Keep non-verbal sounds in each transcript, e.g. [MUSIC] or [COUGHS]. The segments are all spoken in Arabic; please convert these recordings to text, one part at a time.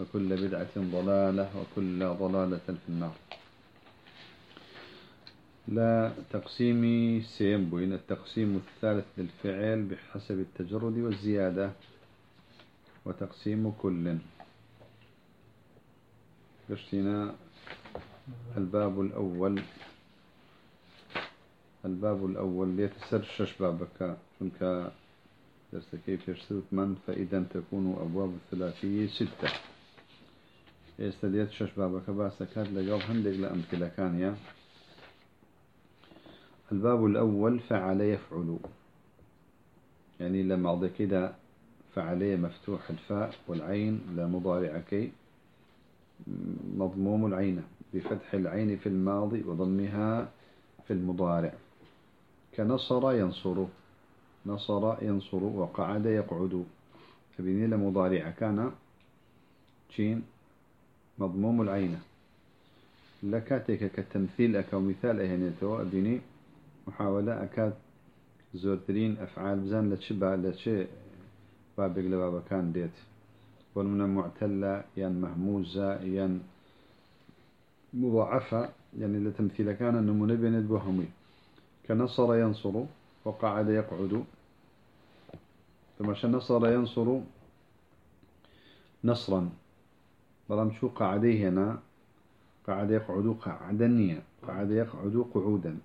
وكل بدعة ضلالة وكل ضلالة في النار. لا تقسيم سيم بين التقسيم الثالث للفعل بحسب التجرد والزيادة وتقسيم كل. قشتنا الباب الأول. الباب الأول ليتسر شش بابك. شنك درس كيف يشترط من؟ فإذا تكون أبواب الثلاثية ستة. يستديت شش بابك باسكات لقوب هندق لأمثلة كان يا الباب الأول فعل يفعل. يعني لما أعطي كده فعلية مفتوح الفاء والعين لا مضارع كي مضموم العين بفتح العين في الماضي وضمها في المضارع. كنصر ينصر. نصر ينصر وقعد يقعد. أبني لمضارع كان. شين مضموم العين. لكاتك كتمثيل أكو مثال أهنيته أبني محاولة أكاد زورترين أفعال بزان لتشبع لتشي بابك لبابا كان ديت. والمن معتلة ين مهموزة ين مضاعفة يعني لتمثيل كان النمونة بين بوهمي كنصر ينصر وقعد يقعد. ثم نصر ينصر نصرا. بلام شو قعدي هنا؟ قعد يقعد قعدا قعد يقعد قعودا.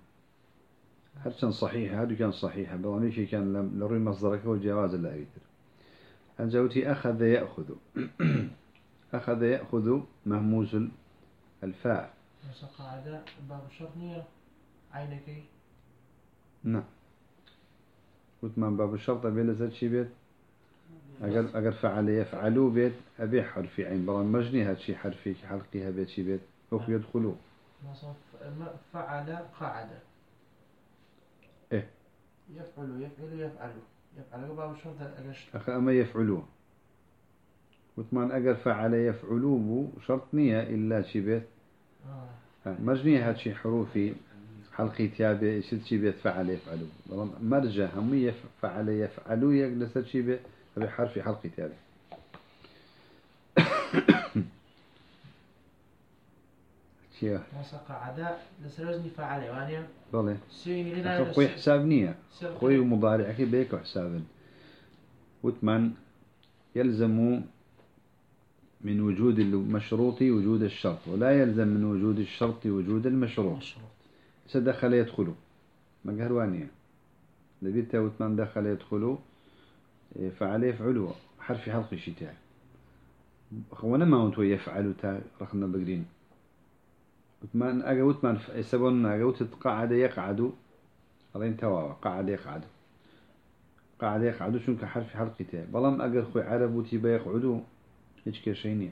هرشان صحيح؟ هذا كان صحيح؟ بلام شيء كان؟ لروي مصدرك والجواز لا يدر أنجوتي أخذ يأخذ. [COUGHS] أخذ يأخذ مهموز الفاء. قعد باب الشرطية عينك. نعم. قلت من باب الشرط أبي لزد شي بيت؟ أجر أجر فعل يفعلوا بيت أبي حرفي عين برا مجني هاد شي حرفي حلقي بيت شي بيت هو يدخلوا فعل قعد إيه. يفعل يفعل يفعل. يفعل باب الشرط أما يفعلوه قلت من أجر فعل يفعلوا بو شرط نية إلا شي بيت؟ آه. مجني هاد شي حروفي حلقي تيابي شد شي بيت؟ فعل يفعلوا مرجع هم يفعل يفعلوا يجلس شي بيت؟ بحرف حلقي تيابي شيء. وسق عداء لسرزني فعل وانيا سيني لنا خوي حساب نية. خوي مضارعك بيك حساب وثمان يلزم من وجود المشروط وجود الشرط ولا يلزم من وجود الشرط وجود المشروط. مشروط. سدخل يدخلوا ما قهروانية. لبيت وثمان دخل يدخلوا إيه، فعل يفعلوا حرف حلق شتاء وأنا ما هو يفعل تا رخنا بقرين. وثمان اجا وثمان يسبون اجا قعد يقعد هذين توا قعد يقعد قعد يقعد شنو كحرف حلق تاع بلام اجر خوي عرب وتيبا يقعدوا هيك كشيني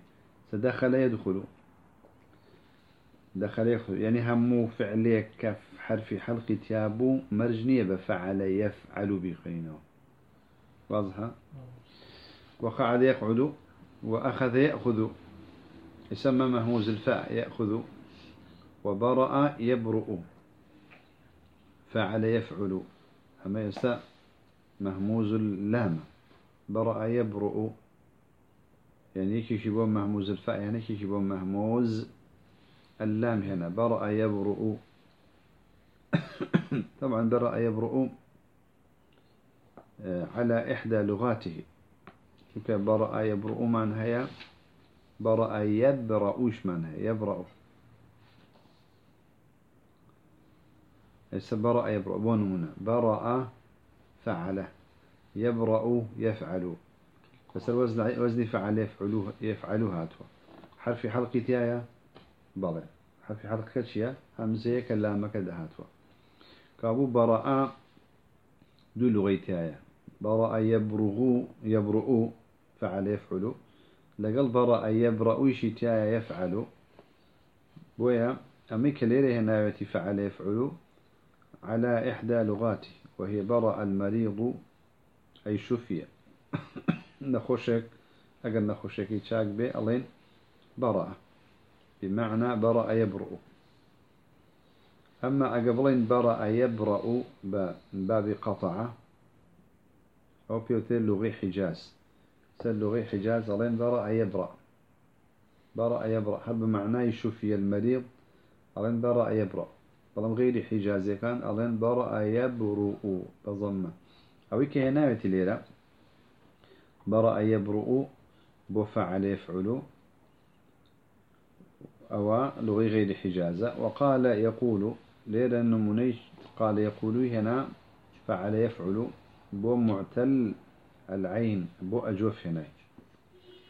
سدخل يدخلوا دخل يدخل يعني همو فعلية كف حرف حلق تيابو مرجنية بفعل يفعل بخينه واضحة وقعد يقعد وأخذ يأخذ. يسمى مهموز الفاء يأخذ. وبرأ يبرؤ. فعل يفعل. أما يساء مهموز اللام. برأ يبرؤ. يعني كي يشبون مهموز الفاء؟ يعني كي يشبون مهموز اللام هنا؟ برأ يبرؤ. [COUGHS] طبعا برأ يبرؤ. على إحدى لغاته. كيف برأ يبرؤ من هي برأ يبرؤش من هي يبرأ. ليس برأ يبرأ؟ بونمنا برأ فعل. يبرأ يفعل. بس الوزن وزن فعل يفعلوه يفعلوها هاتوا حرف حلقي تيايا بلى. حرف حلق كتشيا همزة كلامة كده هاتوا كابو برأ دو لغيتيايا برأ يبرغ يبرؤ فعل يفعل. لقل برأ يبرأ شتاء يفعل. بويا أمي كليري هنا فعل يفعل على إحدى لغاته وهي برأ المريض أي شفي. [COUGHS] نخشك أقل نخشك يتشاك بي ألين برأ بمعنى برأ يبرأ أما أقبلين برأ يبرأ باب قطعة أو بيوتيل لغي حجاز. سل لغي حجاز ألين برأ يبرأ برأ. يبرأ هل بمعنى يشفي المريض؟ ألين برأ يبرأ بلام غير حجازي كان ألين برأ يبرؤ بضمة. أو كهناية ليرة برأ يبرؤ بفعل يفعل. أو لغي غير حجازة. وقال يقول ليرة النمونيش قال يقول هنا فعل يفعل. بو معتل العين بو أجوف هنا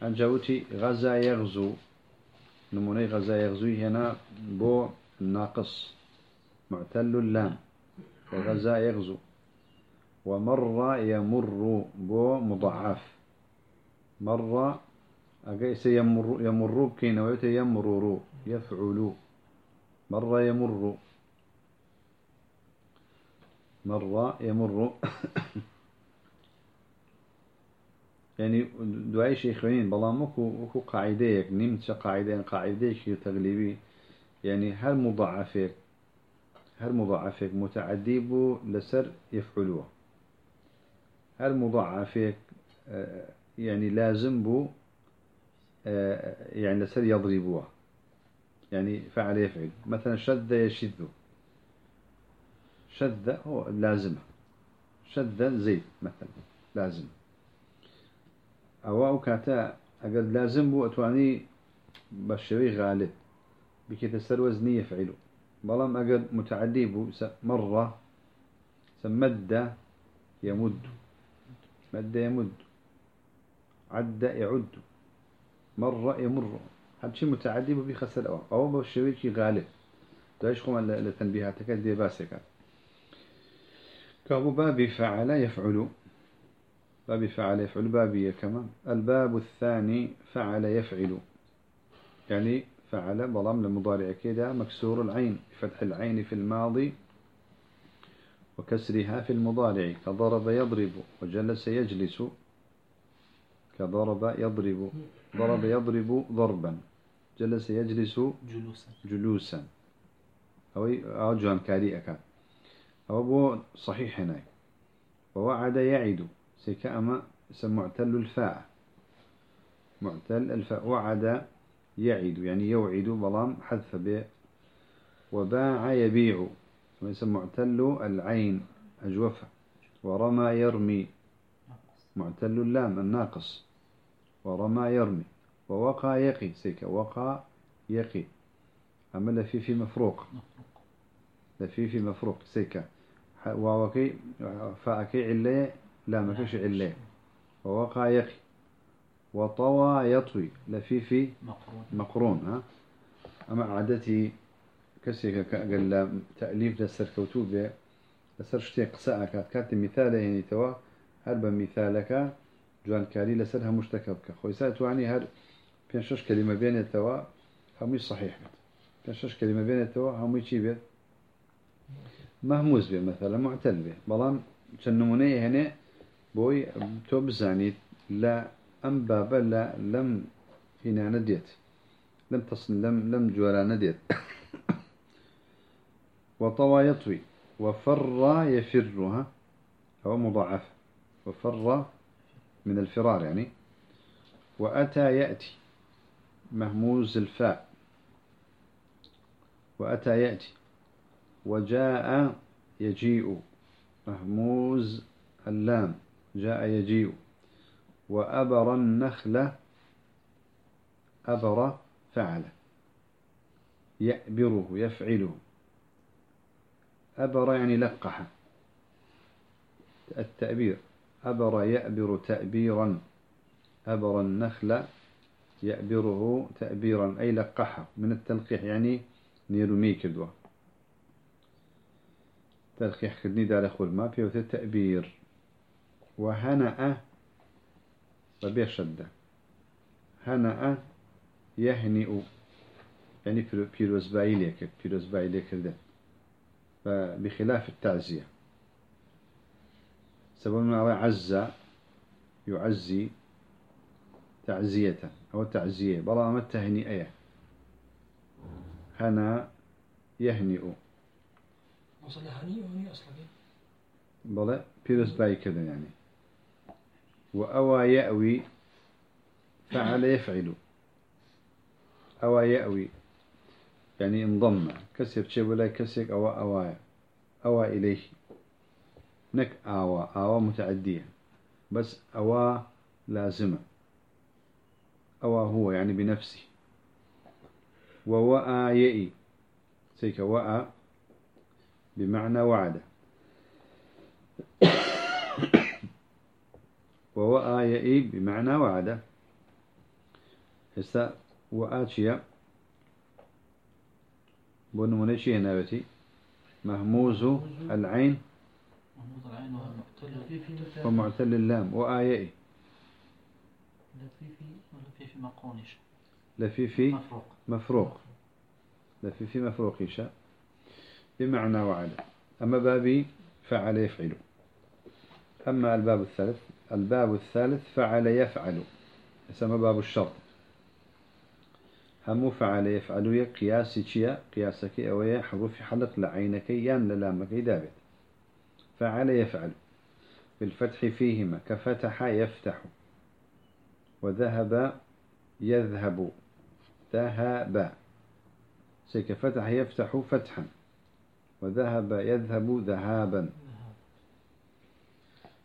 أنجوتي غزا يغزو نموني غزا يغزو هنا بو الناقص معتل اللام وغزا يغزو ومر يمر بو مضاعف. مر أجيس يمر يمر كينا ويت يمرر يفعل. مر يمر. مر يمر. يعني دعاء شيخين بلا مكو مكو قاعدة نمت قاعدة شيء تغليبي. يعني هل مضاعفك هل مضاعفك متعدي بو لسر يفعلوه هل مضاعفك آه، يعني لازم بو آه، يعني لسر يضربوه يعني فعل يفعل. مثلا شد يشد شد هو لازمة شد زيد مثلا لازم. أو أو كاتا أقل لازم بو أتواني بشوي غالب بكي سر وزني يفعله بلام أقل متعدي بو مرة سمد يمد مد يمد عد يعد مر يمر هذا شيء متعدي بخسر أو أو بشويكي غالب. دايش خم لتنبيهاتك دي باسك كابو بابي فعل يفعل بابي فعل يفعل بابي كمان الباب الثاني فعل يفعل. يعني فعل بلام لمضارع كده مكسور العين فتح العين في الماضي وكسرها في المضارع. كضرب يضرب وجلس يجلس. كضرب يضرب. ضرب يضرب ضربا. جلس يجلس جلوسا. جلوسا. أو أو جوان كاري أكاد أو بو صحيح هنا ووعد يعد. سيكا أما معتل الفاء. معتل الفاء. وعد يعد يعني يوعد بلام حذف به وباع يبيع. يسمى معتل العين أجوفة ورمى يرمي. معتل اللام الناقص. ورمى يرمي. ووقع يقي. سيكا وقع يقي. أما لفي في مفروق. لفي في مفروق. سيكا. ووكي فأكي علي لا ما فيش علي ووقع يقي وطوى يطوي. لفي في مقرون. مقرون ها؟ أما عادتي كسي قال تأليف لسر كوتوبة لسر شتي قساء كات كات مثال يعني توا هرب مثالك؟ جوان كاري لسرها مشتكبك. خوي تواني هر بين شش كلمة بين التوا همي صحيح بين شش كلمة بين التوا همي شي بيت؟ مهموز به مثلا معتل به بلان شنموني هنا بوي تو بزانيت لا أم بابا لا لم هنا نديت لم تصل لم لم جولا نديت وطوى يطوي وفر يفرها هو مضاعف. وفر من الفرار يعني وأتى يأتي مهموز الفاء. وأتى يأتي وجاء يجيء مهموز اللام. جاء يجيء. وأبر النخل أبر فعل يأبره يفعله. أبر يعني لقح التأبير. أبر يأبر تأبيرا. أبر النخل يأبره تأبيرا أي لقحه. من التلقيح يعني نيرمي كدوة. تلقيح كدني دار أخو الماء في التأبير. وهنأ وبيشدة هنأ يهنئ يعني بيروز بايليك بيروز بايليك ده بخلاف التعزية. سبب ما عز يعزي تعزية أو تعزية. بلا ما التهنئة هنأ يهنئ. أصل هني وهني أصلا. بلا بيروز باي كذا يعني. وأوى يأوي فعل يفعل. أوى يأوي يعني انضم. كسب شيء ولا كسك أو أوايا أوى إليه. نك آوى آوى متعدية. بس أوى لازمة. أوى هو يعني بنفسه. ووأى يئي سيك وأى بمعنى وعد. ووأى يئي بمعنى وعد هسا وآتشيا بنمونة شيء نابتي مهموز العين لفيفي ومعتل اللام. وآيئي لفيفي ولا في في مقونش لفيفي مفروق. مفروق. لفيفي مفروق يشاء بمعنى وعد أما بابي فعل يفعل أما الباب الثالث الباب الثالث فعل يفعل يسمى باب الشرط. همو فعل يفعل يا قياسي شيا قياسك أو حروف حلق لعينك يان للامك دابت فعل يفعل. بالفتح فيهما كفتح يفتح. وذهب يذهب. ذهب. سيك فتح يفتح فتحا. وذهب يذهب ذهابا.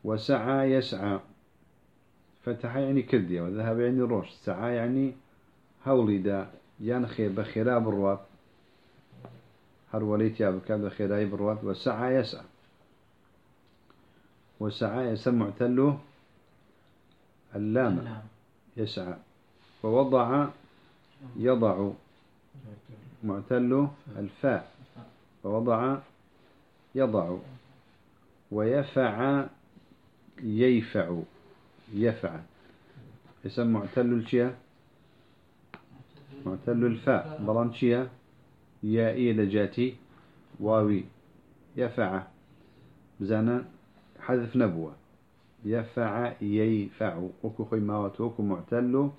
وسعى يسعى. فتح يعني كردية وذهب يعني روش. سعى يعني هولدا ينخي بخيرا بروات هر وليت يا بكاب بخيرا بروات وسعى يسعى. وسعى يسمى معتله اللام. اللام. يسعى. ووضع يضع معتل الفاء. ووضع يضع. ويفع ييفع. يفع. اسم معتل الشيا. معتل الفاء بلانشيا يائي لجاتي. واوي. يفع. بزانا. حذف نبوة. يفع. ييفع. وكو خيماوات وكو معتل.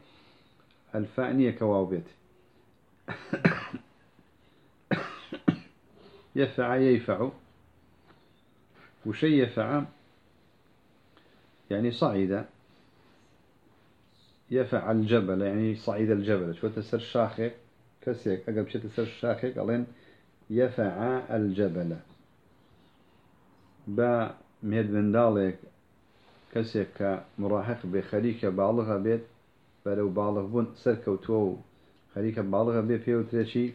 الفاء نية كواو بيت. [COUGHS] يفع. ييفع. وشي يفع. يعني صعد يفع الجبل يعني صعد الجبل. شو تسر شاخك كسيك. أقرب شو تسر شاخك ألين يفع الجبل. با مهد بندالك كسيك مراهق بخليك بالغة بيت بلو بالغ بون سركوتو خليك بالغة بيت فيه وترشي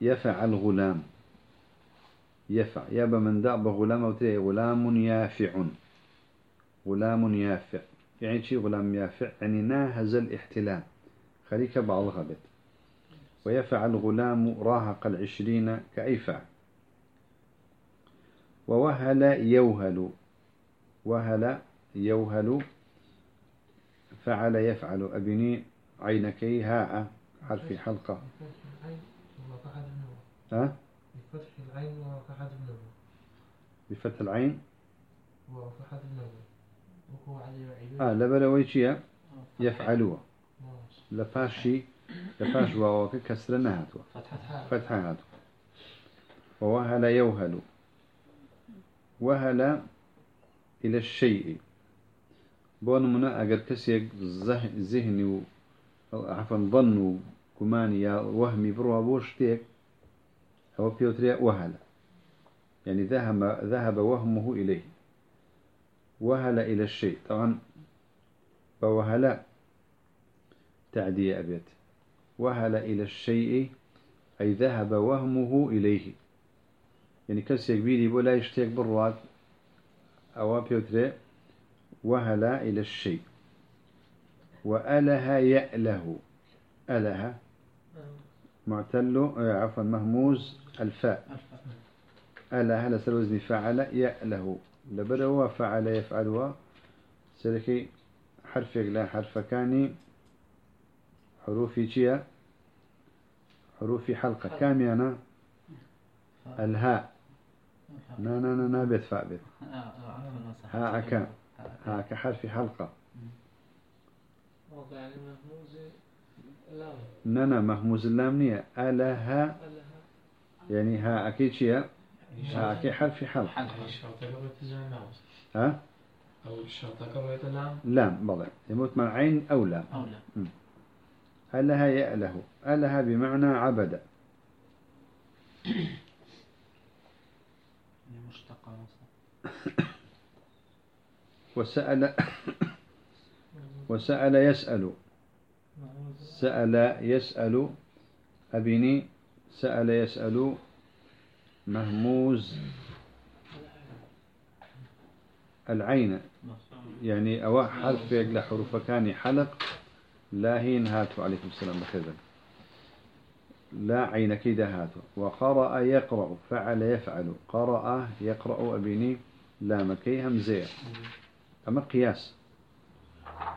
يفع الغلام. يفع. يابا من دأب غلام تري غلام يافع. غلام يافع. يعني شي غلام يافع؟ يعني ناهز الاحتلام خليك بعض غبت ويفع الغلام راهق العشرين كأيفع ووهل يوهل. وهل يوهل؟ فعل يفعل. أبني عينكي هاء. حرف حلقة. بفتح العين وفتح النور ها؟ بفتح العين وفتح النور بفتح العين؟ وفتح النور آه لبلويتشيا يفعلوا لفاشي لفاش واوك كسر نهاتوا فتحة هاتوا ووهل يوهل. وهل إلى الشيء. بون منا أجر كسيك زه- ذهني و عفوا ظن كماني يا وهمي بروا بوش تيك هو بيوتريا وهل. يعني ذهب ذهب وهمه إليه. وهل إلى الشيء؟ طبعا فوهل تعدي أبيت. وهل إلى الشيء؟ أي ذهب وهمه إليه. يعني كسيك بيدي ولا يشتيك بالرواد أو بيوتري وهل إلى الشيء؟ وأله يأله. أله معتل عفوا مهموز الفاء. أله لسر وزن فعل يأله. لبدأ فعل يفعل سلكي حرف لا حرف كاني. حروف شيا حروف حلقة كام يعني الهاء نا نا نا نا بيت فاء بيت. هاء كام هاء كحرف حلقة. موقع المهموز لام. نا نا مهموز اللام نية. ألها ألها يعني ها أكيد شيء ها أكيد حرف قبل تجمع ها؟ أو الشرطة قبل تلام لام بلى يموت مع عين أو لام. أو لا ألها يأله ألها بمعنى عبد؟ [COUGHS] مشتقة وسأل [COUGHS] وسأل يسأل. سأل يسأل. أبني سأل يسأل. مهموز العين. يعني أو حرف يقل حروف كان حلق لا هين هاتوا عليكم السلام بخير. لا عين كده هاتوا. وقرأ يقرأ فعل يفعل. قرأ يقرأ أبني لا مكي همزية. أما قياس.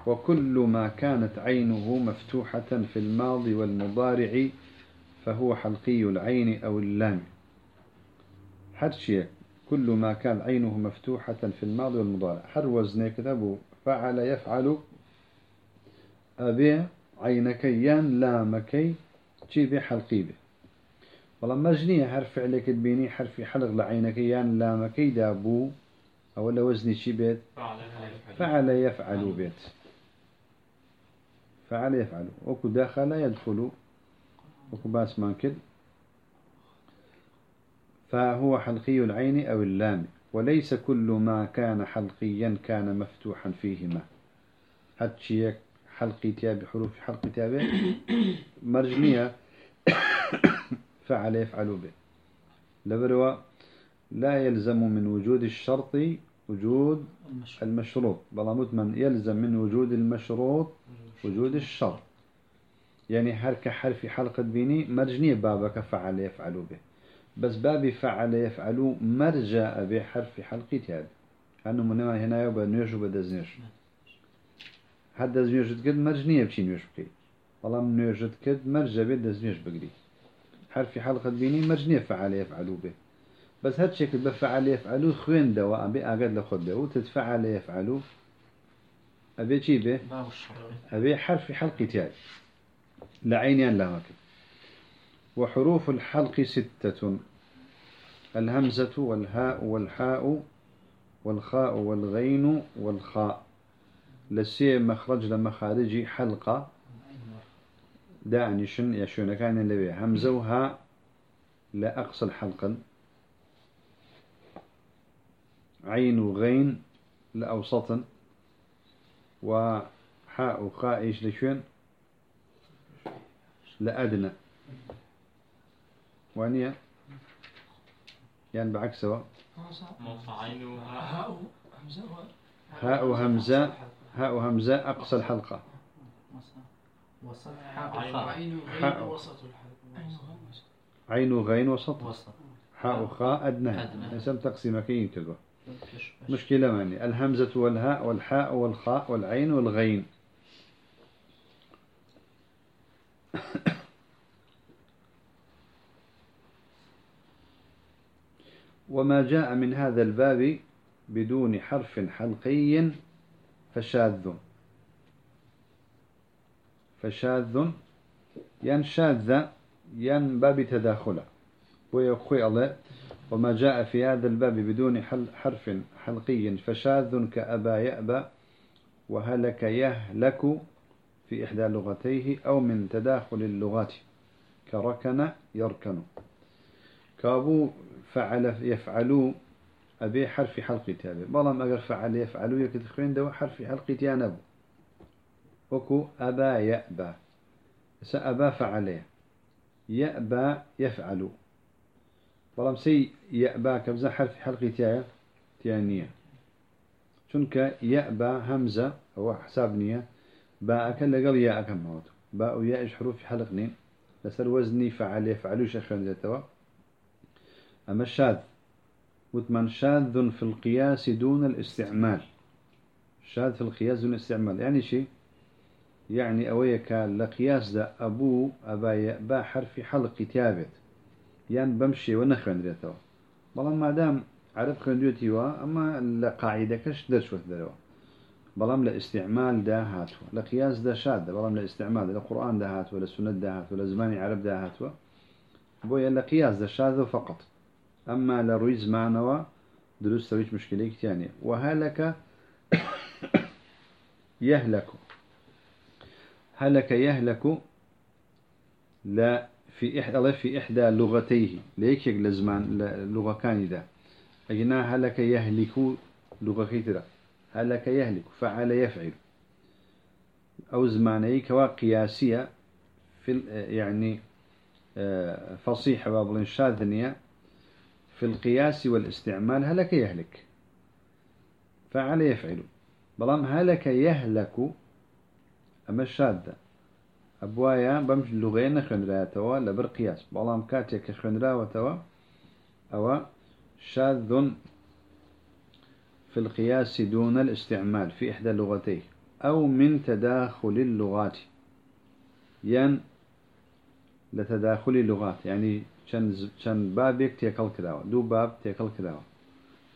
وكل ما كانت عينه مفتوحة في الماضي والمضارع فهو حلقي العين أو اللام. حرشية كل ما كان عينه مفتوحة في الماضي والمضارع. حر وزن كتابه فعل يفعل أبي عينكيان لامكي جيبي حلقي به. والله حرف فعلك تبيني حرف حلق لعينكيان لامكي دابو. أو ولا وزني شي بيت؟ فعل يفعل بيت. فعل يفعل. وكو دخل يدخل. وكو باس مانكل. فهو حلقي العين أو اللام وليس كل ما كان حلقيا كان مفتوحا فيهما. هاتشيك حلقي تيابي حروف حلقي تيابي [COUGHS] مرجمية. [COUGHS] فعل يفعل به. لبروا لا يلزم من وجود الشرط وجود المشروط. بلا من يلزم من وجود المشروط وجود الشرط. يعني هرك حرف حلقة بيني مرجنية بابك فعل يفعل به. بس بابي فعل يفعل مرجع بحرف حلقي تياب أنه من هنا يبقى نيوش وبدز نيوش. هاد دز نيوش تكد مرجنية بشي نيوش بكي والله من نيوش تكد مرجع بدز نيوش بقري حرف حلقة بيني مرجنية فعل يفعل به. بس هاد شكل بفعل يفعلوا خوين دواء أبي أقعد لخد به وتتفعل يفعلوا أبي شي به؟ باب أبي حرف حلق تاج لعين لا مكن وحروف الحلق ستة. الهمزة والهاء والحاء والخاء والغين والخاء. لسي مخرج لمخارج حلقة. دعني شن يشون كان اللي همزة وهاء. لا أقصى الحلقا عين وغين. لأوسطا وحاء وخاء إيش لشون لأدنى وانيا يعني بعكسه عينها هاء همزة هاء وهمزة هاء وهمزة أقصى الحلقة. عين وخاء. عين حاء. غين وسط. عين وغين وسط. حاء وخاء أدنى. اسم تقسيم كين كذا فيش- مشكلة ماني الهمزة والهاء والحاء والخاء والعين والغين. وما جاء من هذا الباب بدون حرف حلقي فشاذ. فشاذ. ين شاذ ين باب تداخله ويقوي الله. وما جاء في هذا الباب بدون حرف حلقي فشاذ كأبا يأبى وهلك يهلك في إحدى لغتيه أو من تداخل اللغات. كركن يركن. كابو فعل يفعلوا أبي حرف حلق تابع بلام أجر فعل يفعلوا يكتخين دو حرف حلق تيانبو. وكو أبا يأبى. سأبا فعليه يأبى يفعل بەڵام سی یەبا کە بزە حرفی حەڵقی تایە تیان نییە چونکە یەبا هەمزە ئەوە حساب نییە باەکە لەگەڵ یاەکەمەوە با و یاش حروفی حەلق نین لەسەر وەزنی فعلێ فعلوشە ئەمە شاد وتمان شاذ في القياس دون الاستعمال. شاذ في القياس دون الاستعمال يعني شيء يعني أويك لقياس دا أبو أبا با حرف حلق تابت يعني بمشي ونخوان ريتوا بلان ما دام عرب خوندوتي وا أما لقاعدة كش درش وثدروا بلام لاستعمال دا هاتوا. لقياس دا شاد بلام لاستعمال لقرآن دا هاتوا لسنة دا هاتوا لزمان عرب دا هاتوا. بويا لقياس دا شاذ فقط. أما لروي زمانوا دروس سويش مشكلة كتانية وهلك [COUGHS] يهلك. هلك يهلك لا في إحدى في إحدى لغتيه. ليك لزمان لغة كان ذا أجنا هلك يهلك لغة كتيرة هلك يهلك فعل يفعل. أو زماني كوا قياسية في يعني آه، فصيحة بابل شاذنية. في القياس والاستعمال هلك يهلك. فعل يفعل بلام هلك يهلك أما الشادة أبوايا بمش لغين خنرا توا لبر قياس. بلام كاتك خنرا وتوا. أو شاذ في القياس دون الاستعمال في إحدى اللغتين أو من تداخل اللغات. ين لتداخل اللغات. يعني كان بابك تيكل كداوة دو باب تيكل كداوة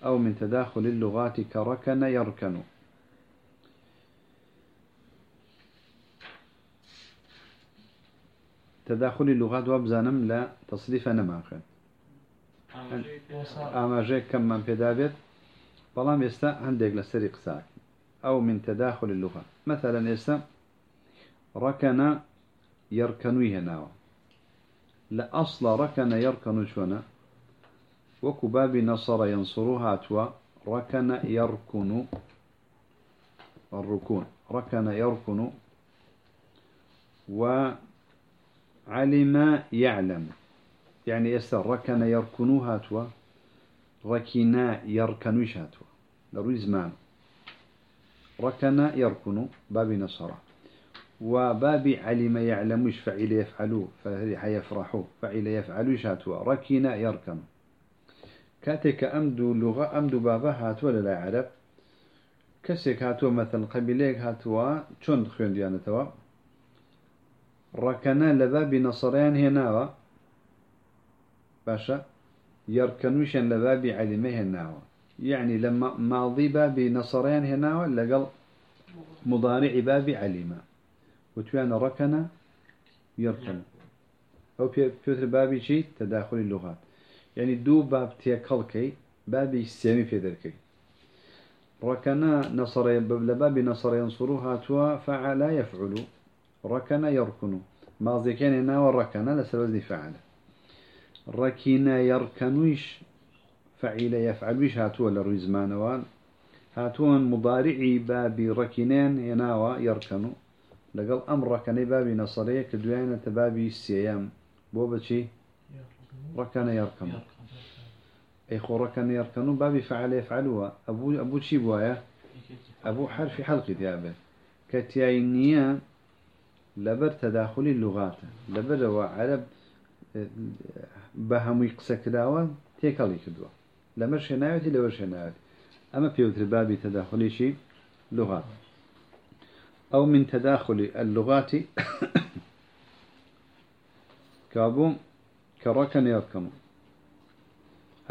أو من تداخل اللغات كركن يركن. تداخل اللغات وابزانم لا تصريف أما جاي كم من بيدابت بلام يستا عندك لسريق ساك أو من تداخل اللغات مثلا يستا ركن يركنوه ناو لأصل ركن يركن شونا. وكباب نصر ينصرها توا ركن يركن الركون. ركن يركن. وعلم يعلم. يعني يستر ركن يركنوها توا ركنا يركنوش هاتوا لروي زمان. ركن يركن باب نصره وباب علم يعلمش فعل يفعلوا فيفرحوا فعل يفعلوا شاتوا ركنا يركن. كاتك أمدو لغة أمدو بابا هاتوا لا عرب كسك هاتوا مثلا قبيليك هاتوا چون خوين ديانا توا. ركنا لباب نصريان هنا باشا. يركنوشن لباب علمه هنا يعني لما ماضي باب نصريان هنا لقل مضارع باب علمه وتوان ركن يركن. أو بيوتر بابي شيء تداخل اللغات. يعني دو باب تيكلكي بابي سامي في ذلك ركن نصر لباب نصر ينصرها توا فعل يفعل. ركن يركن. ماضي كان هنا وركن لسبب فعل. ركن يركنوش فعل يفعلوش هاتوا للرزمان هاتون مضارعي بابي ركنين يناوى يركنوا. لقل أمر ركني بابي نصرية كدوين تبابي السيام بو بشي؟ ركن يركن. أي خو ركن يركن بابي فعل يفعلوا أبو أبو شي بوايا أبو حرف حلق ديابه. كتياينيا لبر تداخل اللغات. لبر وعرب بهم يقسك داوا تيكالي كدوا. لمرش ناوتي لورش ناوتي أما بيوتر بابي تداخلي شي؟ لغات. أو من تداخل اللغات. [COUGHS] كابو كركن يركن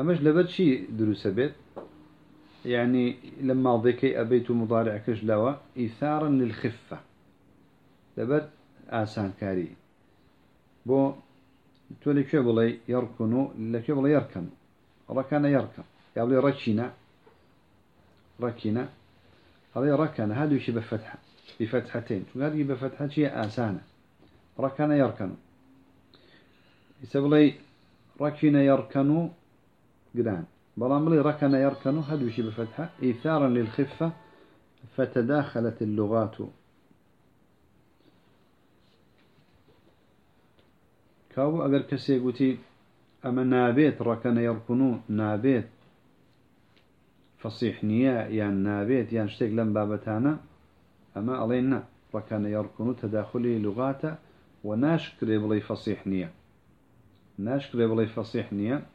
أمش لبد شيء دروس بيت؟ يعني لما ضيكي أبيت مضارع كجلوا إثارا للخفة. لبد آسان كاري. بو تولي كيبلي يركن لكيبلي يركن؟ ركن يركن. يبلي ركنا ركنا هذا ركن هذا يشبه فتحة. بفتحتين. هذه بفتحة شيء آسانة. ركن يركن يسبب لي ركن يركن قدان بلام لي ركن يركن هذا شيء بفتحة؟ إيثارا للخفة فتداخلت اللغات. كاو أجر كسي قوتي أما نابيت ركن يركنو نابيت فصيح نيا يعني نابيت يعني شتيك لم بابتانا أما علينا وكان يركن تداخلي لغات وناشكر بلي فصيح نية. ناشكر بلي فصيح نية.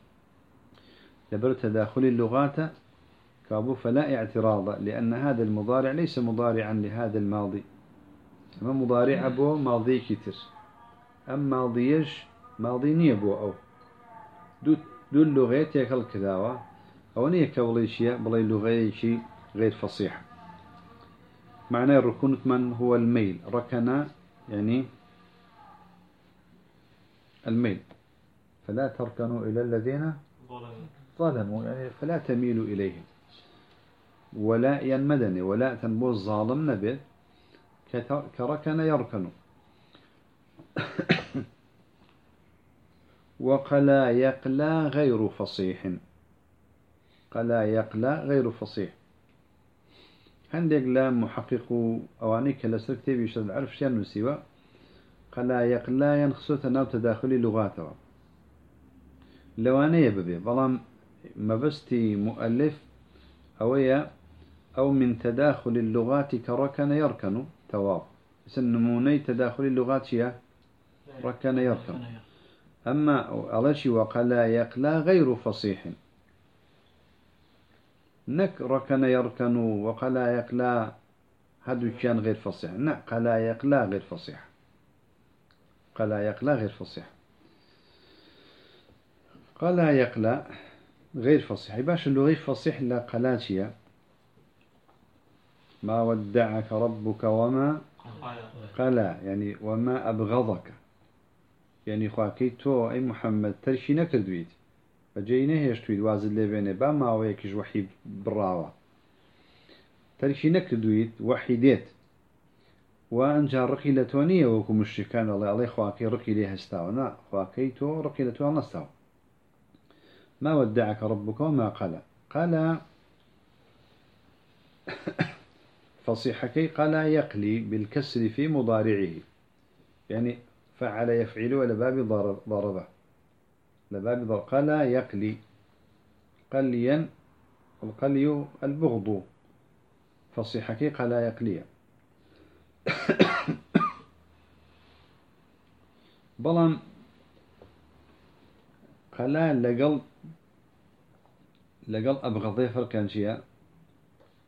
لبر تداخل اللغات كابو فلا اعتراض لأن هذا المضارع ليس مضارعا لهذا الماضي. أما مضارع بو ماضي كتر. أم ماضيش ماضي نية بو أو. دو دو اللغات يكال كذاوة أو نية كولي شيء بلاي لغة شيء غير فصيح. معنى الركون من هو الميل. ركن يعني الميل. فلا تركنوا إلى الذين ظلم ظلموا يعني فلا تميلوا إليهم. ولا ينمدني ولا تنبو الظالم كت- كركن يركن. [COUGHS] وقلا يقلى غير فصيح. قلا يقلى غير فصيح. عندك لا محقق أواني كلا كتابي يشتغل العرف شيئا سوى قلا يقلى ينخسو تناو تداخل لغاته لو أنا يببي بلام مبستي مؤلف أويا أو من تداخل اللغات كركن يركن. تواب. سنموني تداخل اللغات يا ركن يركن. أما ألشي وقلا يقلا غير فصيح. نك ركن يركن وقلا يقلا هذا كان غير فصيح. لا قلا يقلا غير فصيح. قلا يقلا غير فصيح. قلا يقلا غير فصيح. باش اللي غير فصيح لا قلاتيا ما ودعك ربك وما قلا يعني وما أبغضك. يعني خواكي تو أي محمد ترشي نكردويت فجينا هيش تويد وازد لبينه با ما ويكش وحي براوة. ترشي نكردويت وحيديت وأنجا رقي لتونية وكو مشركان الله عليه خواكي رقي ليها استاونا خواكي تو رقي لتوانا استاو ما ودعك ربك وما قال. قال [COUGHS] فصيحكي قال يقلي بالكسر في مضارعه. يعني فعل يفعل ولا باب ضرب ضربه. ضرب قال يقلي قليا القلي البغض فصيحكي قال يقلي. [COUGHS] بلان قلا لقل لقل أبغضي فرقان شيئا.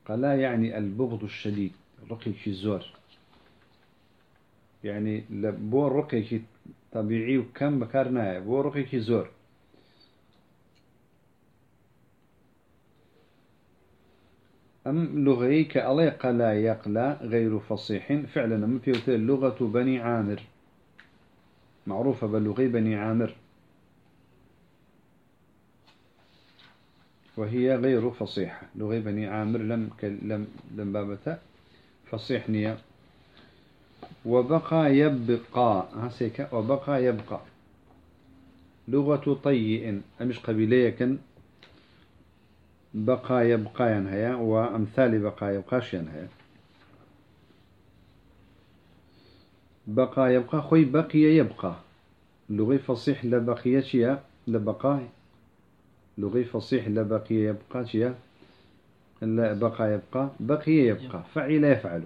قلا يعني البغض الشديد رقي الزور يعني بو رقي طبيعي وكم بكارنا بو رقي زور. أم لغي كألي قلا يقلا غير فصيح فعلا أم في لغة بني عامر. معروفة بلغي بني عامر. وهي غير فصيحة لغة بني عامر لم لم لم بابتا. فصيح نية. وبقى يبقى. هسيك وبقى يبقى. لغة طيء. أمش قبيلية كان بقى يبقى ينهيا وأمثال بقى يبقاش ينهيا بقى يبقى خوي بقي يبقى. لغة فصيح لبقية لبقى لغي فصيح لا بقي يبقى شيا لا بقى يبقى. بقي يبقى. فعل يفعل.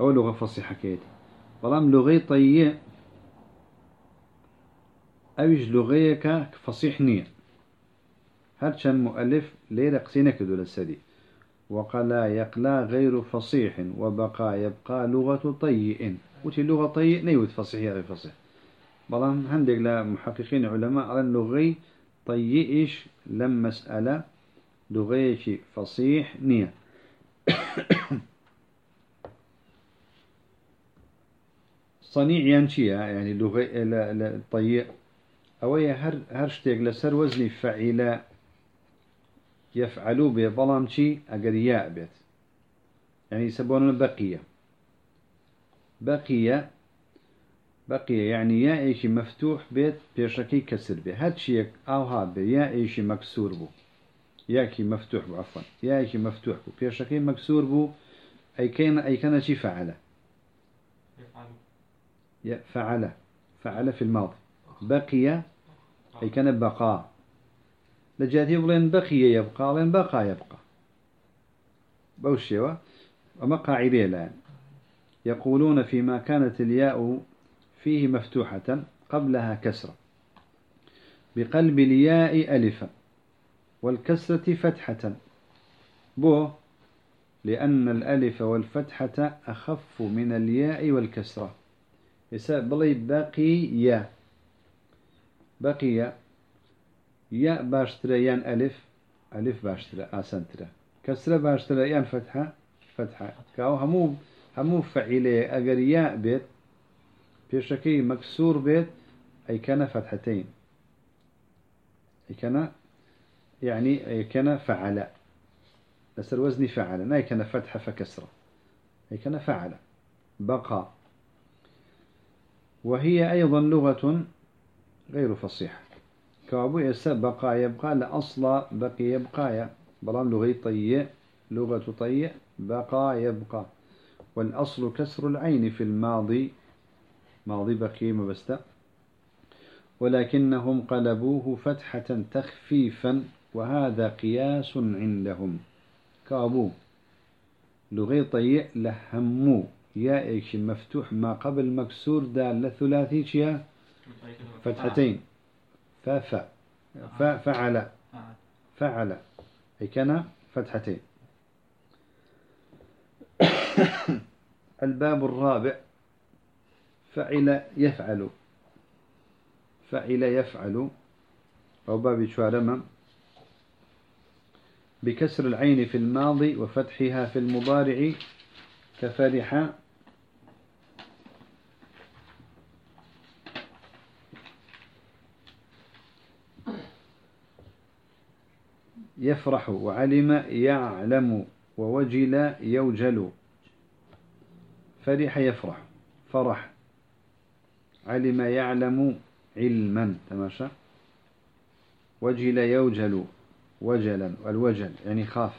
أو لغة فصيحة كيت بلام لغي طي أوج لغيك فصيح نية. هرشان مؤلف ليلة قسينة كدو للسدي. وقلا يقلا غير فصيح وبقى يبقى لغة طيء وتي لغة طيء نيوت فصيح غير فصيح. بلام هندق لا محققين علماء على اللغي طيئش لم مسألة لغيش فصيح نية. [COUGHS] صنيع ينشيها يعني لغي طيء أوي هر هرشتيق لسر وزني فعيلا يفعلوا بظلام شي أقرياء بيت يعني يسبون بقية بقية بقي يعني يا إيشي مفتوح بيت بيشكي كسر بي هاد شيء أو بي يا إيشي مكسور بو. يا كي مفتوح بو عفوا. يا إيشي مفتوح بو. بيشكي مكسور بو أي كان أي كان شي فعله فعل فعل في الماضي. بقي أي كان بقاء لجاتي بلين بقي يبقى لين بقى يبقى. بوشيوة وما قاعدة الآن. يقولون فيما كانت الياء فيه مفتوحة قبلها كسرة. بقلب الياء ألفا والكسرة فتحة. بو لأن الألف والفتحة أخف من الياء والكسرة. يسا بلي بقي يا. بقي يا. باشترى يان ألف. ألف باشترى آسنترى كسرة باشترى يان فتحة. فتحة. كاو همو همو فعيلة. أجر ياء بيت. بيشكي مكسور بيت. أي كان فتحتين. أي كان يعني أي كان فعل نسر وزني فعل أي كان فتحة فكسرة. أي كان فعل بقى. وهي أيضا لغة غير فصيحة. كابو يسا بقى يبقى لأصل بقي يبقى بلام لغي طي لغة طي بقى يبقى. والأصل كسر العين في الماضي. ماضي بقي مبستا ولكنهم قلبوه فتحة تخفيفا وهذا قياس عندهم. كابو لغي طي لهمو يا إيش مفتوح ما قبل مكسور دال ثلاثي يا فتحتين. ففا ففعل فعل. أي كان؟ فتحتين. [COUGHS] الباب الرابع. فعل يفعل. فعل يفعل. أو باب شوارما. بكسر العين في الماضي وفتحها في المضارع. كفرح يفرح وعلم يعلم ووجل يوجل. فرح يفرح فرح. علم يعلم علما تماشى. وجل يوجل وجلا والوجل يعني خاف.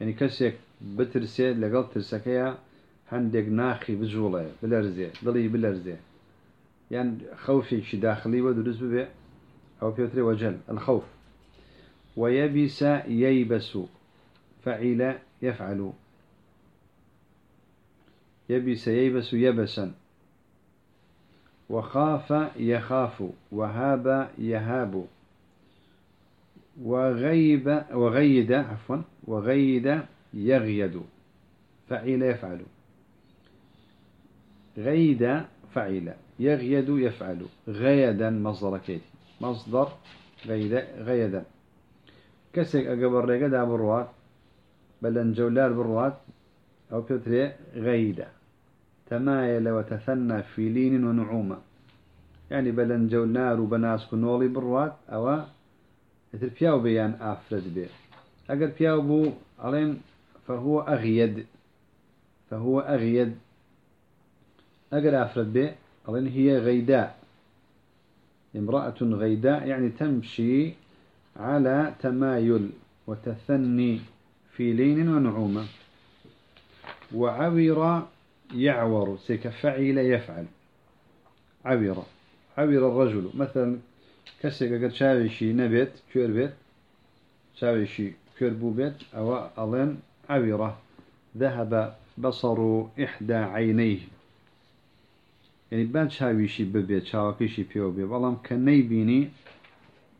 يعني كسيك بترسي لقل ترسكيا هندق ناخي بجولة بلرزي ضلي بلرزي. يعني خوفي شي داخلي ودرس ببيع أو بيوتري وجل الخوف. ويبس ييبس. فعل يفعل. يبس ييبس يبسا. وخاف يخاف. وهاب يهاب. وغيب وغيد عفوا. وغيد يغيد. فعل يفعل. غيد فعل. يغيد يفعل. غيدا مصدر كيتي مصدر غيد غيدا. كسك أقبر ريقا بروات بلن جولار بروات أو بيوتري غيدا تمايل وتثنى في لين ونعومة يعني بلن جولار وبناس كنولي بروات أو مثل بياو بيان أفرد بي أقل بياو بو علين فهو أغيد فهو أغيد أقل أفرد بي علين هي غيداء امرأة غيداء يعني تمشي على تمايل وتثني في لين ونعومة. وعبر يعور سيك فعل يفعل. عبر عبر الرجل. مثلا كسيك قد شاوي شي نبيت كير بيت. شاوي كير بو بيت أو ألين عبر. ذهب بصر إحدى عينيه. يعني بان شاوي شي ببيت شاوكي بيو بيت. والله كني بيني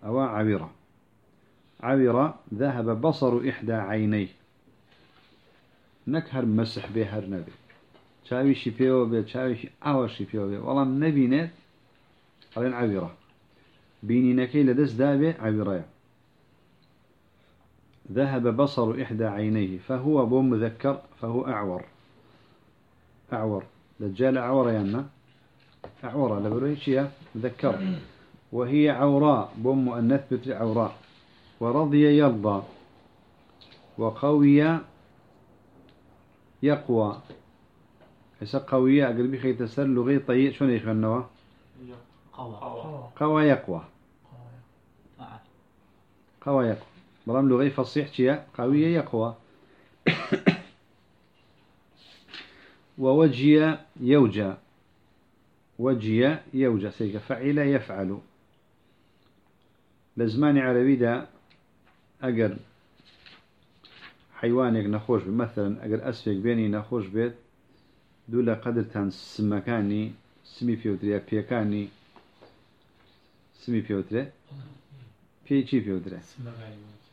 أو عبره عبر ذهب بصر إحدى عينيه. نكهر مسح به هر نبي. بيو بيت شاويشي أوشي بيو بيت والله نبينت علين عبرة بيني نكي لدس دابي عبرة ذهب بصر إحدى عينيه فهو بو مذكر فهو أعور. أعور. دجال أعور يانا أعور لبرويشيا مذكر وهي عوراء بو مؤنث بتر عوراء ورضي يرضى وقوي يقوى. هسه قوية أقربي خي تسر لغي طيء شون يخنوا قوى. قوى يقوى. قوى يقوى. برام لغي فصيح شيا قوية يقوى. [COUGHS] ووجي يوجى. وجي يوجى. سيك فعل يفعل. لزمان عربي ده أجر حيوانك نخوش مثلا أجر أسفك بيني نخوش بيت دولا قدر تان سمكاني سمي بيوتريا بيكاني سمي بيوتريا بي چی بيوتريا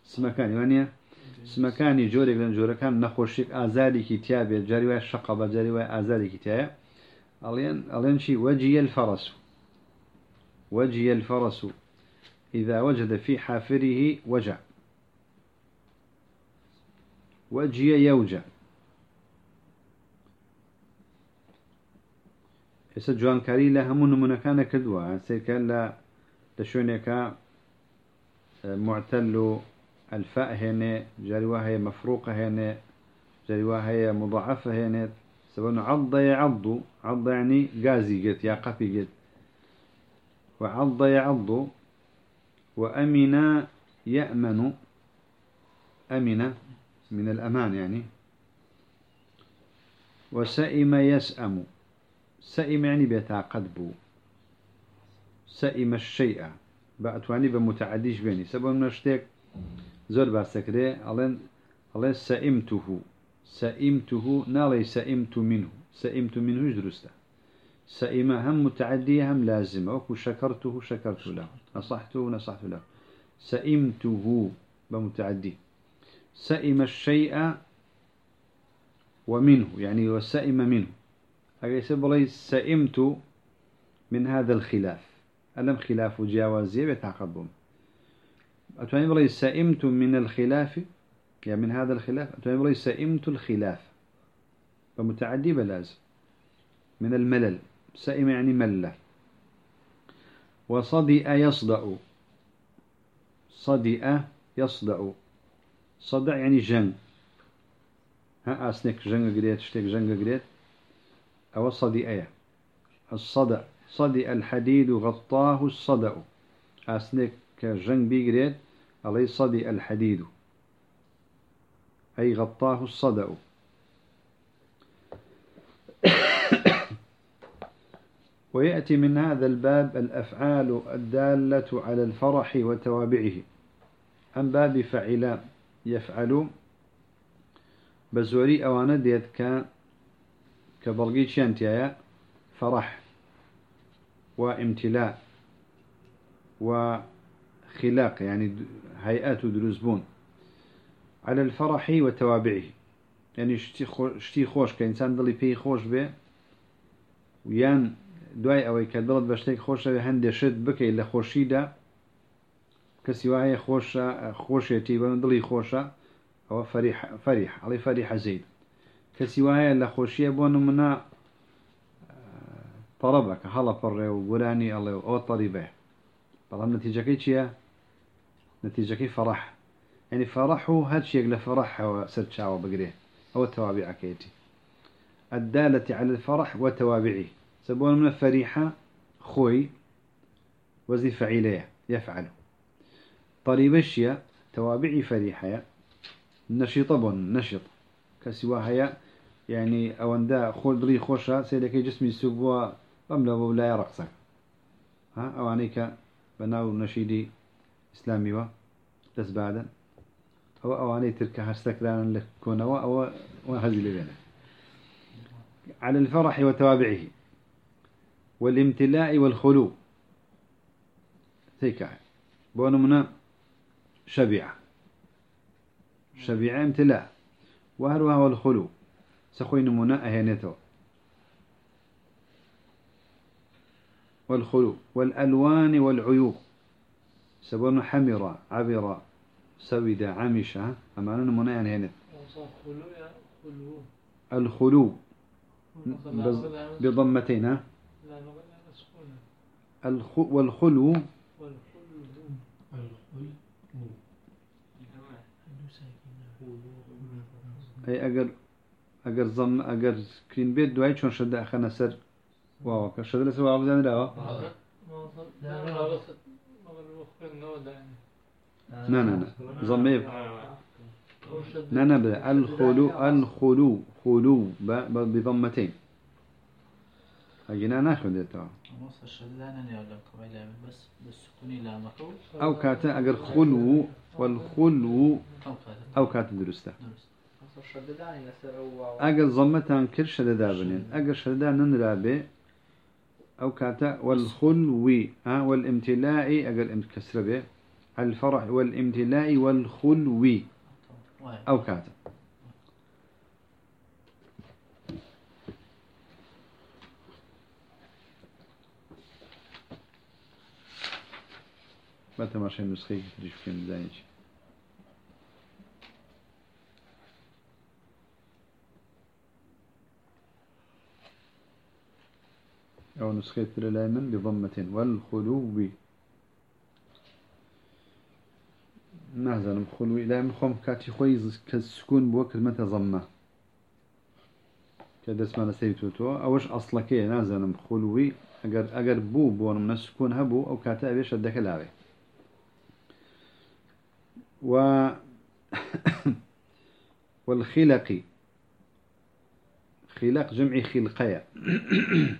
سمكاني وانيا سمەکانی جۆرێک لە جۆرەکان نەخۆشیێک ئازارێکی تیا بێت جاری وای شەق بە جاری وای ئازارێکی تایە ئەڵێن ئەڵێن چی؟ وەجیە الفەرس وجي الفرس إذا وجد في حافره وجع. وجي يوجع. ئێستا جوانکاری لە هەموو نمونونەکانە کردووە. سێکە لە لە شوێنێکە معتل و الفاء هێنێ جاریوا هەیە مەفروقە هێنێ جاریوا هەیە مضاعفە هێنێت سبب عض يعض عض يعني غازي جت يا قفي جت وعض يعض وأمن يأمن أمن من الأمان يعني. وسئم يسأم. سئم يعني بيتعقد بو سئم الشيء. بأتواني بمتعديش بيني. سبب نشتك زور باسكري ألين ألين سئمته. سئمته نالي سئمت منه. سئمت منه درسته؟ سئم هم متعدية هم لازمة وكو شكرته شكرت له. نصحته نصحت له. سئمته بمتعدي سئم الشيء ومنه يعني وسئم منه. أجي سبلي سئمت من هذا الخلاف. ألم خلاف جاوزية بتعقبهم أتواني بلي سئمت من الخلاف؟ يعني من هذا الخلاف؟ أتواني بلي سئمت الخلاف. فمتعدي بلازم من الملل. سئم يعني ملة وصدئ يصدأ. صدئ يصدأ. صدع يعني جن ها أسنك جنگ قريت اشتك جنگ قريت. أو صدئ الصدأ صدئ الحديد غطاه الصدأ. أسنك جنگ بيقريت عليه صدئ الحديد. أي غطاه الصدأ. [COUGHS] ويأتي من هذا الباب الأفعال الدالة على الفرح وتوابعه. أم باب فعلا يفعل بزوري أوانا ديت ك كبلغي شانتيا فرح وامتلاء وخلاق يعني هيئات دروزبون على الفرح وتوابعه. يعني شتي خوش كإنسان ضلي بي خوش به ويان دوای ئەوەی کە دڵت بە شتێک خۆشەوێ هەندێک شت بکەیت لە کەسی وایە خۆشە خۆشێتی بە دڵی خۆشە ئەوە فەریح ئەڵی فەری حەزید کەسی وایە لە خۆشیە بۆ نمونە تەڵەبە کە هەڵە پڕێ و گورانی ئەڵێ ئەوە تەری بێ بەڵام نتیجەکەی چییە نتیجەکەی فەڕح يعني فرح هاد شيء لفرح سرچاو بقريه هو توابع كيتي الدالة على الفرح وتوابعه سبون من فريحة خوي وزي فعيلية يفعل طريبشيا توابعي فريحة نشيطة بون نشط كسواها يعني أوندا خول دري خوشة سيدك جسمي سبوا أملا ولا يرقصك ها أوانيك بناو نشيدي إسلامي و بس بعدا. أو أواني ترك هستكران لك كونوا أو وهذه لبينا. على الفرح وتوابعه. والامتلاء والخلو ثيكا بونمنا شبيعة شبيعة امتلاء وهروها والخلو سخوي نمنا أهينته والخلو والألوان والعيوب سبون حمرة عبرة سودة عمشة أما يعني هنا الخلو بضمتين الخ... والخلو أي أجر أجر ضم أجر كرين بيت دواي شون شد أخنا سر واو كشد لسه واو زين لا لا لا لا ضميب لا لا بلا الخلو الخلو خلو بضمتين أجينا ناخذ ده أو كاتا أجر خلو والخلو أو كاتا درسته. أجر ضمتان كل شددا بنين أجر شددا ننرابي أو كاتا والخلو ها والامتلاء أجر كسر به. الفرح والامتلاء والخلو وای. ئەو تەماشای نوسخەیەکی تریش بکەین بزانین چی أو نسخة ترلايما بضمة والخلو نازنم خلوي لا مخم كاتي خويز كالسكون بو كلمة ضمة كده اسمه سيتوتو أوش أصلك نازنم خلوي أجر أجر بو بو من السكون هبو أو كاتا أبيش الدك لاوي و [COUGHS] والخلق. خلق جمع خلقية. [COUGHS]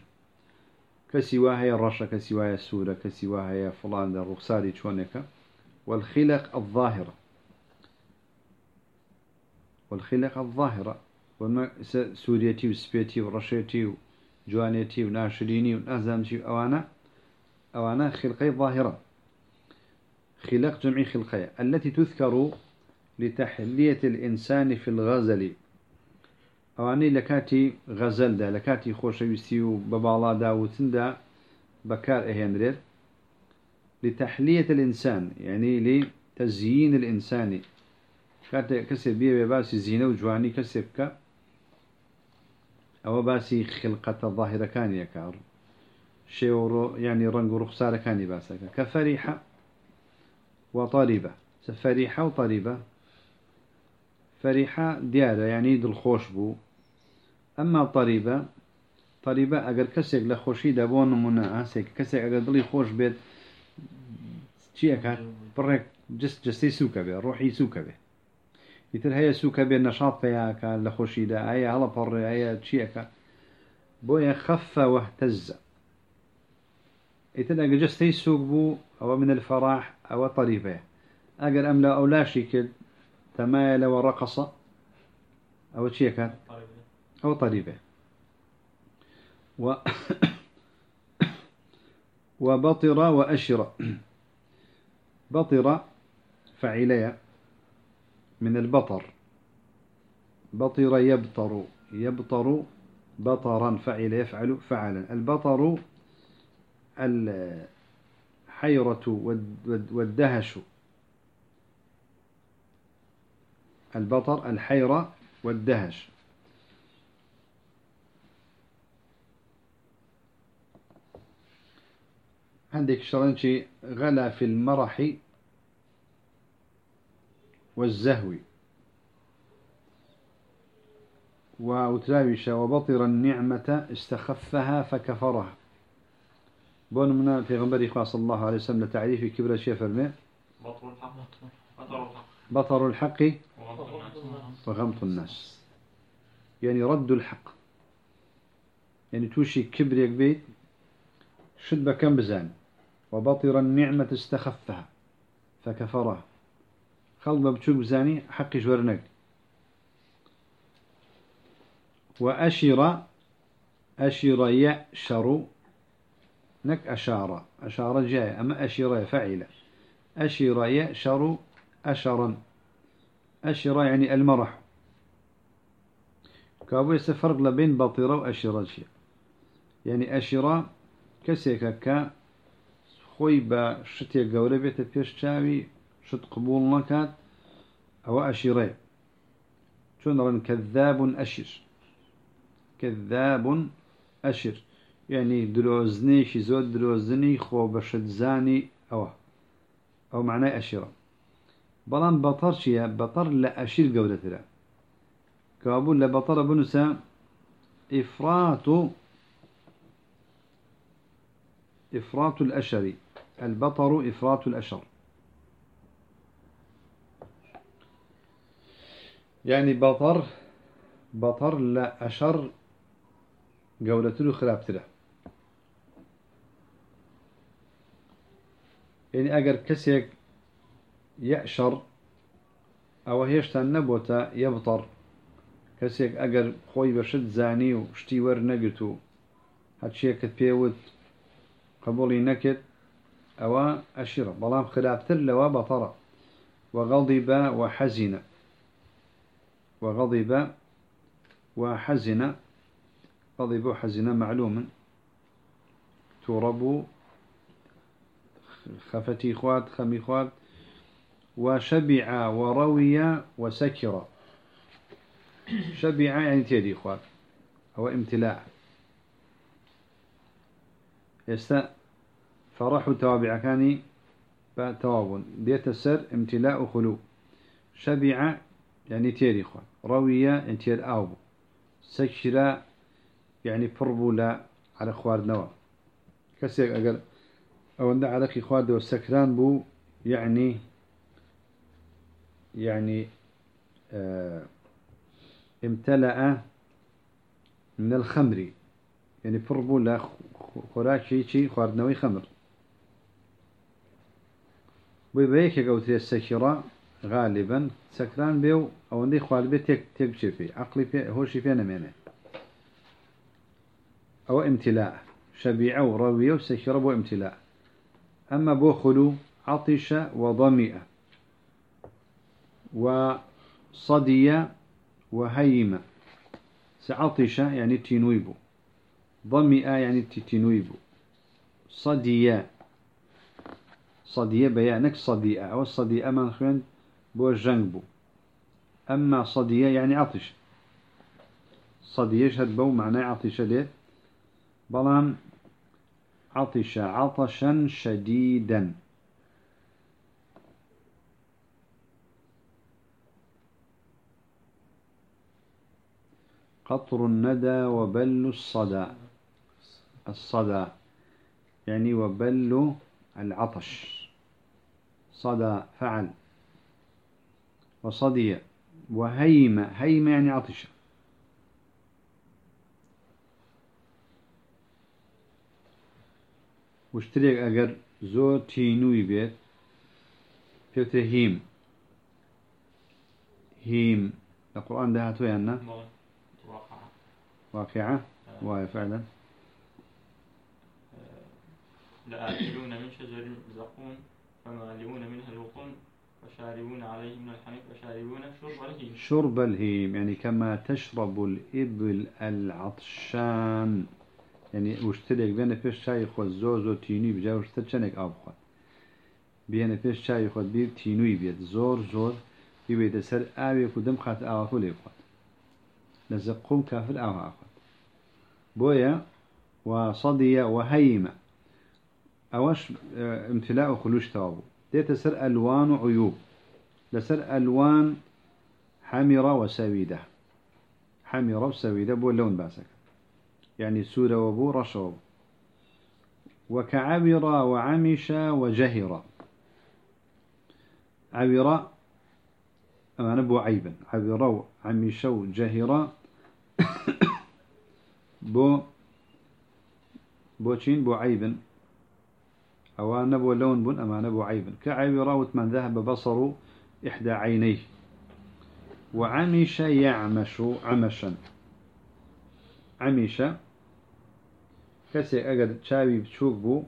كسواها الرشا كسواها السورة كسواها فلان الرخصاري شونك والخلق الظاهرة. والخلق الظاهرة. وما سوريتي وسبيتي ورشيتي وجوانيتي وناشريني ونازمتي أوانا أوانا خلقي ظاهرة. خلق جمع خلقية التي تذكر لتحلية الإنسان في الغزل. ئەوانەی لە کاتی غەزەلدا لە کاتی خۆشەویستی و بەباڵا داوتندا بەکار ئەهێنرێت لتحلية الإنسان يعني لتزيين الإنسان. كاتا كسر بيه باسي زينة وجواني كسر بك أو باسي خلقة الظاهرة كان يكار. شي يعني رنق رخصار كان باسك كفريحة وطريبة فريحة وطريبة فريحة ديارة يعني دل خوش بو. أما طريبة طريبة أجر كسر لخوشي دابون منا أسيك كسر أجر دلي خوش بيت. شيء أكاد برك جس جستي سوكا به روحي سوكا به يتر هي سوكا به نشاط فيها كان لخوشي دا هي على بر هي شيء أكاد بويا خف واهتز. يتر أجر سوق بو أو من الفرح أو طريبة أجر أملا أو لا شكل تمايل ورقص أو شيء كان. أو طريبة و [COUGHS] وبطر وأشر. بطر فعليا من البطر. بطر يبطر. يبطر بطرا فعل يفعل فعلا. البطر الحيرة والدهش. البطر الحيرة والدهش. عندك شرنشي غلا في المرح والزهو. وأتلاوش وبطر النعمة استخفها فكفرها. بون منا في غنبري صلى الله عليه وسلم لتعريف كبر الشيء فرمي بطر الحق. بطر الحق. وغمط الناس. يعني رد الحق. يعني توشي كبر يكبيت شد بكم بزان وبطر النعمة استخفها. فكفرها خلق بتشوك بزاني حق جورنك وأشر أشر يأشر نك أشار. أشار جاي أما أشر فعل. أشر يأشر أشرا. أشر يعني المرح. كابو يسفرق لبين بطيرة وأشرة شيء. يعني أشرة كسيكا كا خوي با شتي قولة بيت بيش تاوي شت قبول نكات أو أشرة شون كذاب أشر. كذاب أشر. يعني دروزني شزود دروزني خو بشت زاني أو أو معناه أشرة بلان بطر شيا بطر لا أشير قولة لا كابول لبطر بنسا إفراط إفراط الأشر البطر إفراط الأشر. يعني بطر بطر لا أشر قولة له يعني أجر كسيك يأشر أو هيشتا نبوتا يبطر. كسيك أجر خوي بشد زاني وشتي ور نقتو. هاتشيك بيوت قبولي نكت أو أشر بلام خلابتر لوا بطر وغضب وحزن. وغضب وحزن. غضب وحزن معلوم. ترب خفتي خوات خمي خوات وشبع وروي وسكر. شبع يعني تيدي خوات هو امتلاء يستا فرح توابع كاني تواب ديت السر امتلاء خلو شبع يعني تيري خوات روي يعني تير آوبو سكر يعني فربولا على خوار نوا كسيك أقل أو أن على خوار دو سكران بو يعني يعني آه امتلأ من الخمر. يعني فربو لا خوراك شيء شيء خواردنوي خمر. بيبيك قوتي السكرة غالبا سكران بيو أو عندي خوارد بي تيك تيك شفي عقلي في هو شفي نمينه أو امتلاء شبيع وروي وسكر بو امتلاء. أما بو خلو عطش وضمئ وصدي وهيم. سعطش يعني تنويب ضمئ يعني تنويب صدي. صدي بيانك صديئة أو الصديئة من خين بو الجنب أما صدي يعني عطش. صدي يشهد بو معناه عطش ليه؟ بلان عطش عطشا شديدا. قطر الندى وبل الصدى. الصدى يعني وبل العطش. صدى فعل. وصدي وهيم هيم يعني عطش أجر زور تينوي بيت فيوتر هيم هيم القرآن ده هاتوي أنه واقعة واقعة واي فعلا لآكلون من شجر زقوم فمالئون منها البطون وشاربون عليه من الحميم وشاربون شرب الهيم. شرب الهيم يعني كما تشرب الإبل العطشان. يعني واشتريك بين فيش شاي خود زور زور تينوي بجا واشتر شنك آب خود؟ بين فيش شاي خود بي تينوي بيت زور زور بيبيت سر آبي كدم خات آوه لي خود. لزقوم كافر آوه خود. بويا وصدي وهيمة أوش آه، امتلاء خلوش توابو ديت سر ألوان وعيوب لسر ألوان حمرة وسويدة حمرة وسويدة بو اللون باسك يعني سورة وبو رشا وبو وكعبر وعمش وجهر. عبر أنا بو عيبا. عبر وعمش وجهر. [COUGHS] بو بوشين بو عيبا. أو نبو لون بن أما نبو عيبا. كعبر من ذهب بصر إحدى عينيه. وعمش يعمش عمشا. عمش كسي أجد شاوي بتشوك بو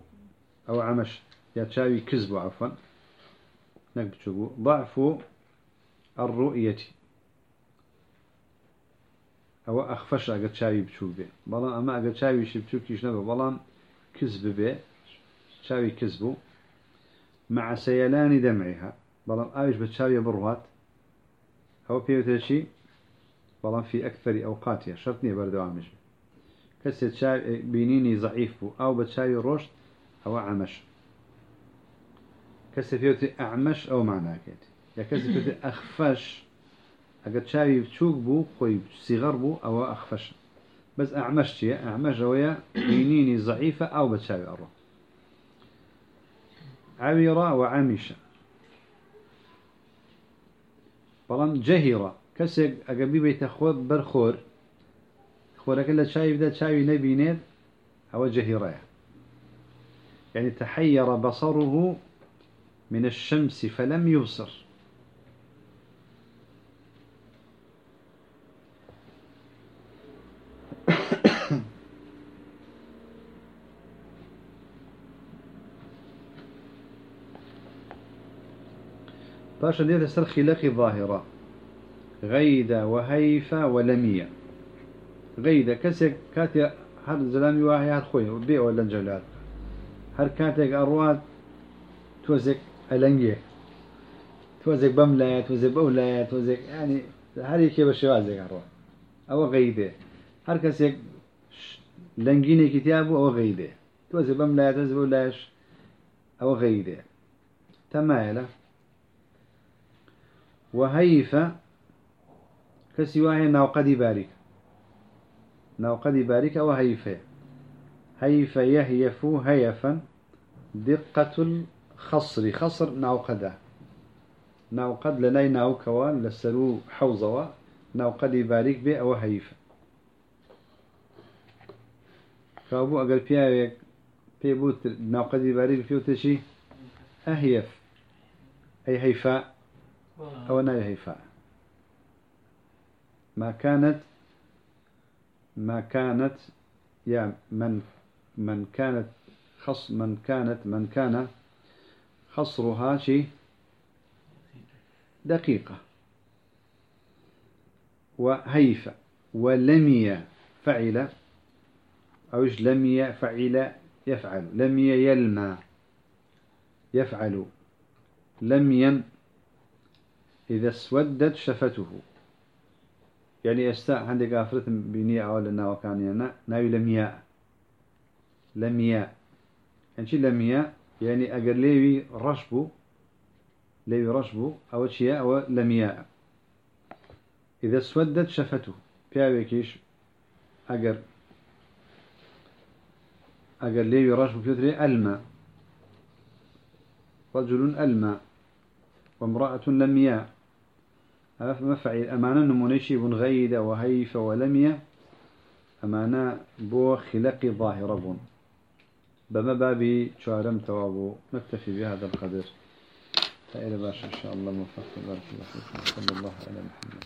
أو عمش يا شاوي كذبو عفوا نك بتشوكو ضعف الرؤية. أو أخفش أجد شاوي بتشوك به بلان أما أجد شاوي شي بتشوك يشنبه بلان كذب به شاوي كذبو مع سيلان دمعها. بلان آيش بتشاوي بروهات أو بيوتشي بلان في أكثر أوقاتها شرطني بردوامش كسي تشاوي بينيني ضعيف بو أو بتشاوي رشد أو عمش كسي فيوتي أعمش أو معناه كيت يا كسي فيوتي أخفش أقد شاوي بتشوك بو خوي صغر بو أو أخفش بس أعمش شيء أعمش ويا بينيني ضعيفة أو بتشاوي أروح عبر وعمش بلان جهرة كسي أقبي بيت خود برخور اللي شايف ده شايف نبينير أو جهرة يعني تحير بصره من الشمس فلم يبصر. [COUGHS] باشا ديت سر خلاقي ظاهرة غيد وهيف ولمية. غيد كسك كاتي هر زلامي واحد هر خوي بيع ولا جلال هر كاتك أرواد توزك ألنجيه. توزك بملاية توزك بولاية توزك يعني هر يكي بشوازك أرواد. أو غيده. هر كسك لنجيني كتابه أو غيده. توزك بملاية توزك بولايش أو غيده. تمايلة. وهيف كسواهي ناوقدي بارك ناوقدي بارك أو هيف هيف يهيف هيفا دقة الخصر. خصر ناوقده ناوقد لناي ناوكوا لسرو حوزوا. ناوقدي بارك بي أو هيف. كابو أقل بياوك بيبوت ناوقدي بارك فيوتشي أهيف. أي هيفاء؟ أو ناي هيفاء. ما كانت ما كانت يا من من كانت خص من كانت من كان خصرها شيء دقيقة. وهيفة ولمي فعل أو لمي فعل يفعل لمي يلمى يفعل. لميا إذا اسودت شفته. يعني يستاء عندك أفرت بنية أو لنا وكان ناوي لمياء. لمياء. يعني شي لمياء؟ يعني أجر ليوي رشبو. ليوي رشبو. أو شيء أو لمياء. إذا اسودت شفته بياوي كيش أجر أجر ليوي رشبو فيتري ألماء. رجل ألماء. وامرأة لمياء. هذا مفعل أمانة نمونيشي بن غيد وهيف ولمية أمانة بو خلق ظاهرة بون. بما بابي شوارم توابو. نكتفي بهذا القدر. فإلى باشا إن شاء الله. موفق بارك الله فيكم. صلى الله على محمد.